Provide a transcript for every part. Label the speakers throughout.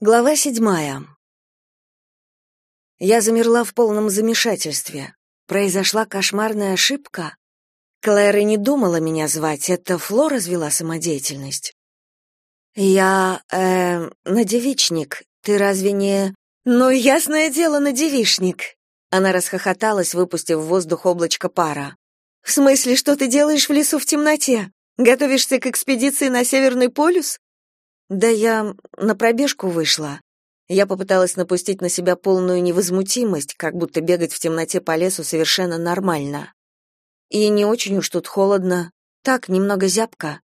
Speaker 1: Глава седьмая. Я замерла в полном замешательстве. Произошла кошмарная ошибка. Клэр и не думала меня звать, это Фло развела самодеятельность. Я, э, на девичник. Ты разве не... Ну, ясное дело, на девичник. Она расхохоталась, выпустив в воздух облачко пара. В смысле, что ты делаешь в лесу в темноте? Готовишься к экспедиции на Северный полюс? Да я на пробежку вышла. Я попыталась напустить на себя полную невозмутимость, как будто бегать в темноте по лесу совершенно нормально. И не очень уж тут холодно, так, немного зябко.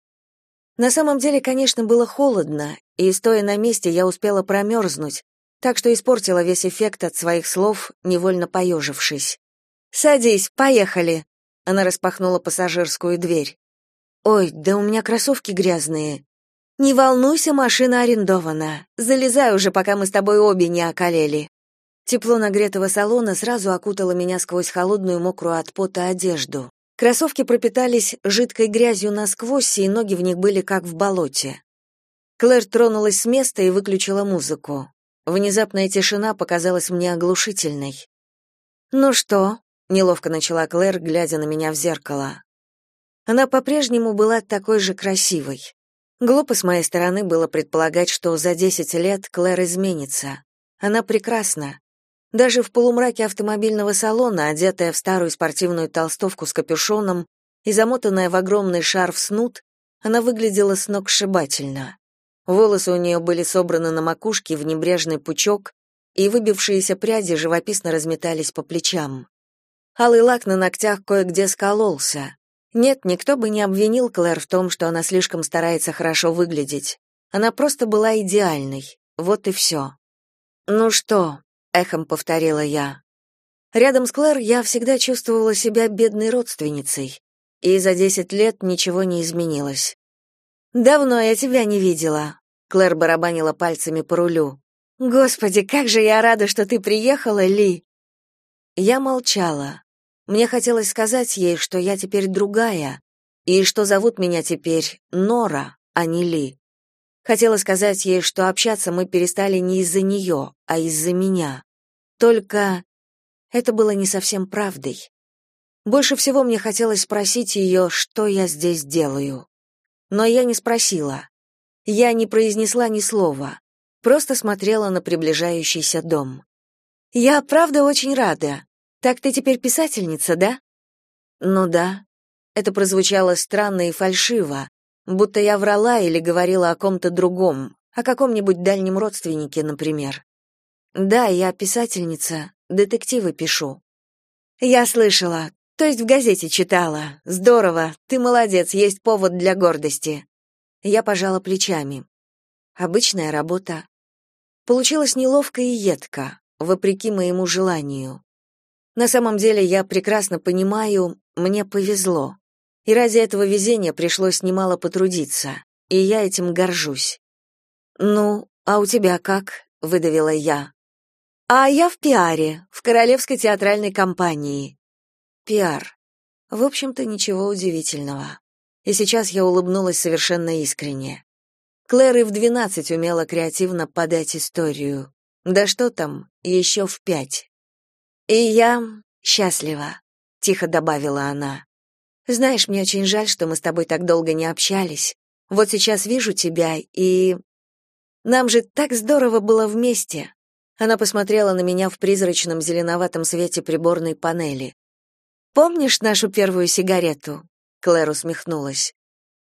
Speaker 1: На самом деле, конечно, было холодно, и, стоя на месте, я успела промерзнуть, так что испортила весь эффект от своих слов, невольно поежившись. «Садись, поехали!» Она распахнула пассажирскую дверь. «Ой, да у меня кроссовки грязные. «Не волнуйся, машина арендована. Залезай уже, пока мы с тобой обе не околели». Тепло нагретого салона сразу окутало меня сквозь холодную мокрую от пота одежду. Кроссовки пропитались жидкой грязью насквозь, и ноги в них были как в болоте. Клэр тронулась с места и выключила музыку. Внезапная тишина показалась мне оглушительной. «Ну что?» — неловко начала Клэр, глядя на меня в зеркало. Она по-прежнему была такой же красивой. Глупо с моей стороны было предполагать, что за 10 лет Клэр изменится. Она прекрасна. Даже в полумраке автомобильного салона, одетая в старую спортивную толстовку с капюшоном и замотанная в огромный шарф снуд, она выглядела сногсшибательно. Волосы у нее были собраны на макушке в небрежный пучок, и выбившиеся пряди живописно разметались по плечам. Алый лак на ногтях кое-где скололся. Нет, никто бы не обвинил Клэр в том, что она слишком старается хорошо выглядеть. Она просто была идеальной. Вот и все. «Ну что?» — эхом повторила я. Рядом с Клэр я всегда чувствовала себя бедной родственницей, и за десять лет ничего не изменилось. «Давно я тебя не видела», — Клэр барабанила пальцами по рулю. «Господи, как же я рада, что ты приехала, Ли!» Я молчала. Мне хотелось сказать ей, что я теперь другая, и что зовут меня теперь Нора, а не Ли. Хотела сказать ей, что общаться мы перестали не из-за нее, а из-за меня. Только это было не совсем правдой. Больше всего мне хотелось спросить ее, что я здесь делаю. Но я не спросила. Я не произнесла ни слова, просто смотрела на приближающийся дом. «Я правда очень рада», так ты теперь писательница, да? Ну да. Это прозвучало странно и фальшиво, будто я врала или говорила о ком-то другом, о каком-нибудь дальнем родственнике, например. Да, я писательница, детективы пишу. Я слышала, то есть в газете читала. Здорово, ты молодец, есть повод для гордости. Я пожала плечами. Обычная работа. Получилось неловко и едко, вопреки моему желанию. На самом деле я прекрасно понимаю, мне повезло. И ради этого везения пришлось немало потрудиться, и я этим горжусь. Ну, а у тебя как? выдавила я. А я в пиаре, в Королевской театральной компании. Пиар. В общем-то, ничего удивительного. И сейчас я улыбнулась совершенно искренне. Клэр и в двенадцать умела креативно подать историю. Да что там, еще в пять. «И я счастлива», — тихо добавила она. «Знаешь, мне очень жаль, что мы с тобой так долго не общались. Вот сейчас вижу тебя, и... Нам же так здорово было вместе». Она посмотрела на меня в призрачном зеленоватом свете приборной панели. «Помнишь нашу первую сигарету?» Клэр усмехнулась.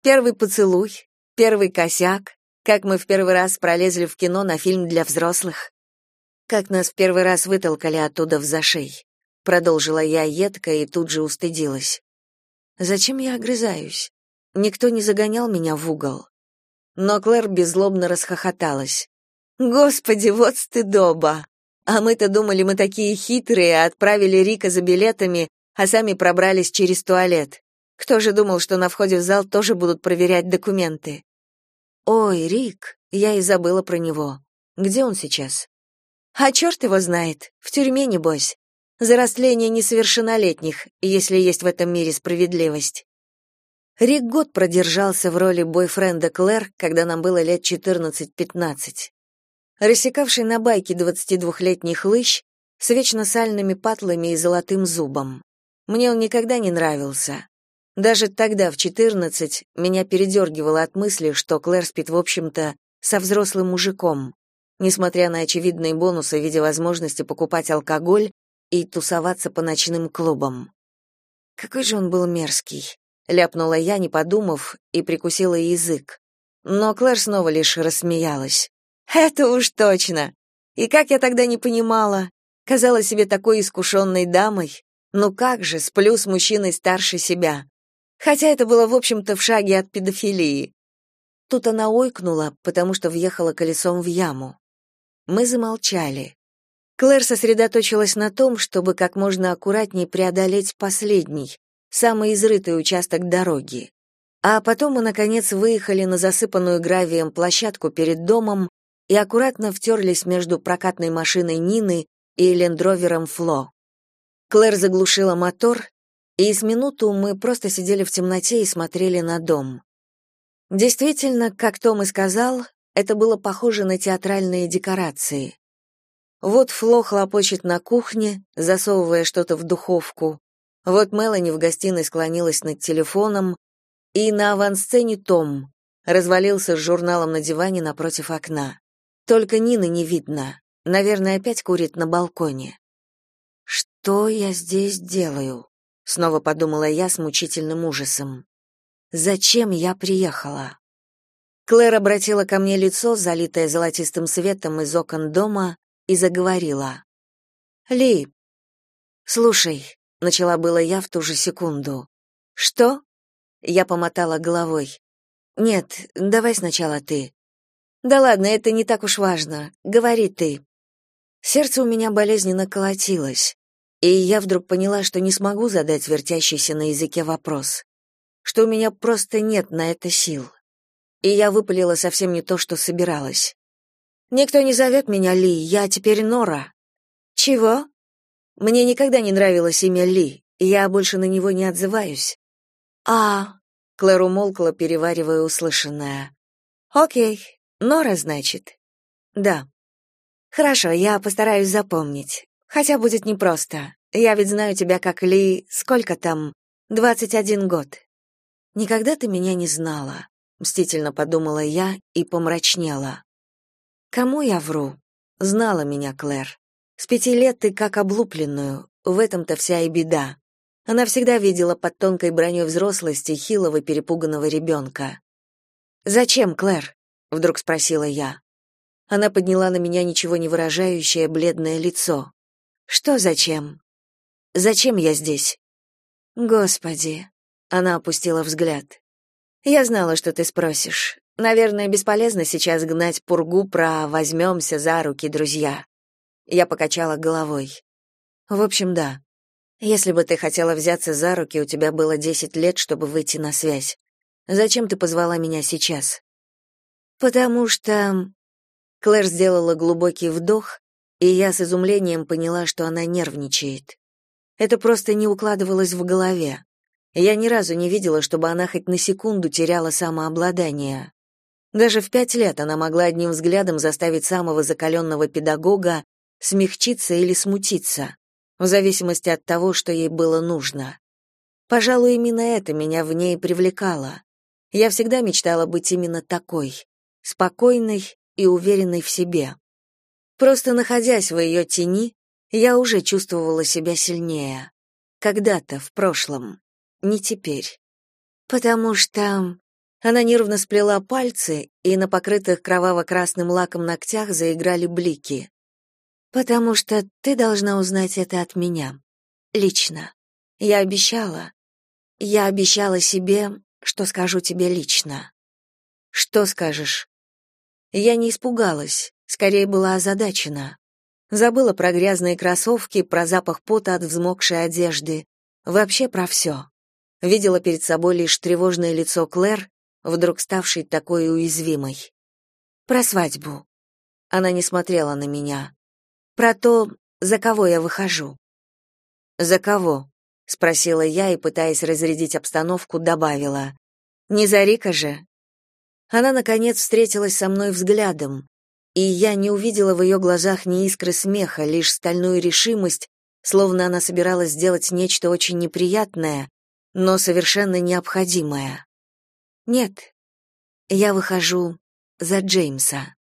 Speaker 1: «Первый поцелуй, первый косяк, как мы в первый раз пролезли в кино на фильм для взрослых. Как нас в первый раз вытолкали оттуда в зашей. Продолжила я едко и тут же устыдилась. Зачем я огрызаюсь? Никто не загонял меня в угол. Но Клэр беззлобно расхохоталась. Господи, вот стыдоба. А мы-то думали, мы такие хитрые, отправили Рика за билетами, а сами пробрались через туалет. Кто же думал, что на входе в зал тоже будут проверять документы? Ой, Рик, я и забыла про него. Где он сейчас? А черт его знает, в тюрьме, небось. За растление несовершеннолетних, если есть в этом мире справедливость. Рик год продержался в роли бойфренда Клэр, когда нам было лет 14-15. рассекавший на байке 22-летний хлыщ с вечно сальными патлами и золотым зубом. Мне он никогда не нравился. Даже тогда, в 14, меня передергивало от мысли, что Клэр спит, в общем-то, со взрослым мужиком, несмотря на очевидные бонусы в виде возможности покупать алкоголь и тусоваться по ночным клубам. Какой же он был мерзкий, ляпнула я, не подумав, и прикусила язык. Но Клэр снова лишь рассмеялась. Это уж точно. И как я тогда не понимала, казала себе такой искушенной дамой. Ну как же, сплю с мужчиной старше себя. Хотя это было, в общем-то, в шаге от педофилии. Тут она ойкнула, потому что въехала колесом в яму. Мы замолчали. Клэр сосредоточилась на том, чтобы как можно аккуратнее преодолеть последний, самый изрытый участок дороги. А потом мы, наконец, выехали на засыпанную гравием площадку перед домом и аккуратно втерлись между прокатной машиной Нины и лендровером Фло. Клэр заглушила мотор, и с минуту мы просто сидели в темноте и смотрели на дом. Действительно, как Том и сказал, это было похоже на театральные декорации. Вот Фло хлопочет на кухне, засовывая что-то в духовку. Вот Мелани в гостиной склонилась над телефоном, и на авансцене Том развалился с журналом на диване напротив окна. Только Нины не видно. Наверное, опять курит на балконе. Что я здесь делаю? снова подумала я с мучительным ужасом. Зачем я приехала? Клэр обратила ко мне лицо, залитое золотистым светом из окон дома, и заговорила. «Ли, слушай», — начала было я в ту же секунду. «Что?» — я помотала головой. «Нет, давай сначала ты». «Да ладно, это не так уж важно. Говори ты». Сердце у меня болезненно колотилось. И я вдруг поняла, что не смогу задать вертящийся на языке вопрос, что у меня просто нет на это сил. И я выпалила совсем не то, что собиралась. «Никто не зовет меня Ли, я теперь Нора». «Чего?» «Мне никогда не нравилось имя Ли, и я больше на него не отзываюсь». «А...» — Клэр умолкла, переваривая услышанное. «Окей, Нора, значит?» «Да». «Хорошо, я постараюсь запомнить. Хотя будет непросто. Я ведь знаю тебя как Ли... Сколько там? Двадцать один год. Никогда ты меня не знала, мстительно подумала я и помрачнела. Кому я вру? Знала меня Клэр. С пяти лет ты как облупленную, в этом-то вся и беда. Она всегда видела под тонкой броней взрослости хилого перепуганного ребенка. «Зачем, Клэр?» — вдруг спросила я. Она подняла на меня ничего не выражающее бледное лицо. Что зачем? Зачем я здесь? Господи, она опустила взгляд. Я знала, что ты спросишь. Наверное, бесполезно сейчас гнать пургу про возьмемся за руки, друзья. Я покачала головой. В общем, да. Если бы ты хотела взяться за руки, у тебя было десять лет, чтобы выйти на связь. Зачем ты позвала меня сейчас? Потому что Клэр сделала глубокий вдох, и я с изумлением поняла, что она нервничает. Это просто не укладывалось в голове. Я ни разу не видела, чтобы она хоть на секунду теряла самообладание. Даже в пять лет она могла одним взглядом заставить самого закаленного педагога смягчиться или смутиться, в зависимости от того, что ей было нужно. Пожалуй, именно это меня в ней привлекало. Я всегда мечтала быть именно такой, спокойной и уверенной в себе. Просто находясь в ее тени, я уже чувствовала себя сильнее. Когда-то, в прошлом. Не теперь. Потому что... Она нервно сплела пальцы, и на покрытых кроваво-красным лаком ногтях заиграли блики. «Потому что ты должна узнать это от меня. Лично. Я обещала. Я обещала себе, что скажу тебе лично». «Что скажешь?» Я не испугалась скорее была озадачена. Забыла про грязные кроссовки, про запах пота от взмокшей одежды, вообще про все. Видела перед собой лишь тревожное лицо Клэр, вдруг ставшей такой уязвимой. Про свадьбу. Она не смотрела на меня. Про то, за кого я выхожу. За кого? спросила я и, пытаясь разрядить обстановку, добавила: Не за Рика же. Она наконец встретилась со мной взглядом, и я не увидела в ее глазах ни искры смеха, лишь стальную решимость, словно она собиралась сделать нечто очень неприятное, но совершенно необходимое. Нет, я выхожу за Джеймса.